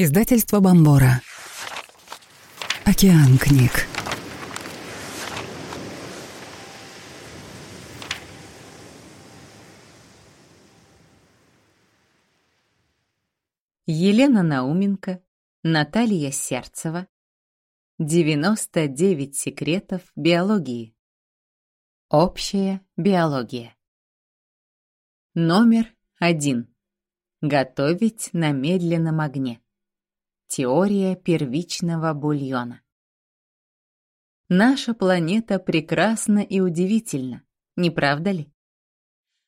Издательство Бомбора. Океан книг. Елена Науменко, Наталья Сердцева. 99 секретов биологии. Общая биология. Номер один. Готовить на медленном огне. Теория первичного бульона. Наша планета прекрасна и удивительна, не правда ли?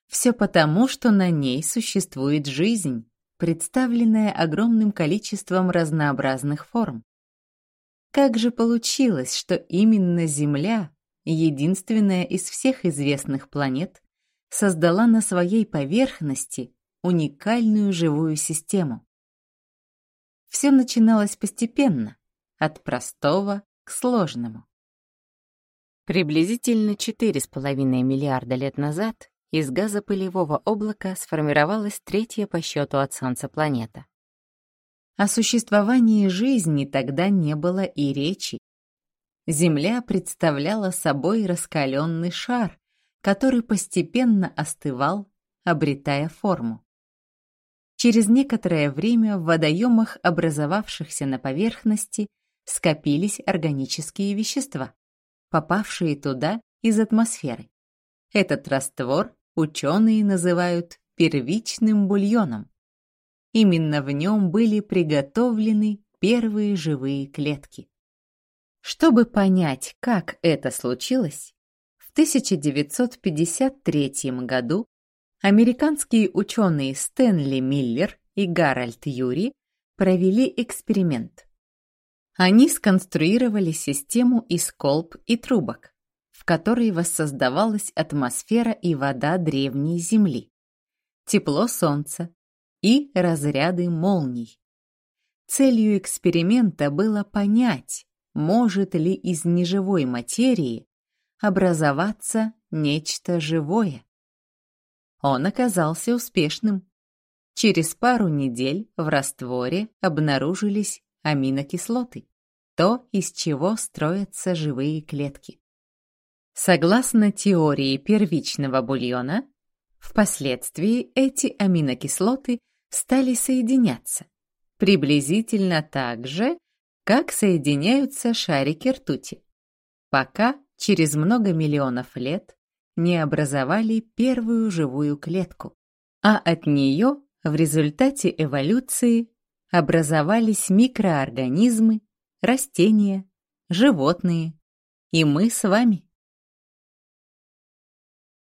Все потому, что на ней существует жизнь, представленная огромным количеством разнообразных форм. Как же получилось, что именно Земля, единственная из всех известных планет, создала на своей поверхности уникальную живую систему? Все начиналось постепенно, от простого к сложному. Приблизительно 4,5 миллиарда лет назад из газопылевого облака сформировалась третья по счету от Солнца планета. О существовании жизни тогда не было и речи. Земля представляла собой раскаленный шар, который постепенно остывал, обретая форму. Через некоторое время в водоемах, образовавшихся на поверхности, скопились органические вещества, попавшие туда из атмосферы. Этот раствор ученые называют первичным бульоном. Именно в нем были приготовлены первые живые клетки. Чтобы понять, как это случилось, в 1953 году Американские ученые Стэнли Миллер и Гарольд Юри провели эксперимент. Они сконструировали систему из колб и трубок, в которой воссоздавалась атмосфера и вода древней Земли, тепло Солнца и разряды молний. Целью эксперимента было понять, может ли из неживой материи образоваться нечто живое. Он оказался успешным. Через пару недель в растворе обнаружились аминокислоты, то, из чего строятся живые клетки. Согласно теории первичного бульона, впоследствии эти аминокислоты стали соединяться, приблизительно так же, как соединяются шарики ртути, пока через много миллионов лет не образовали первую живую клетку, а от нее в результате эволюции образовались микроорганизмы, растения, животные и мы с вами.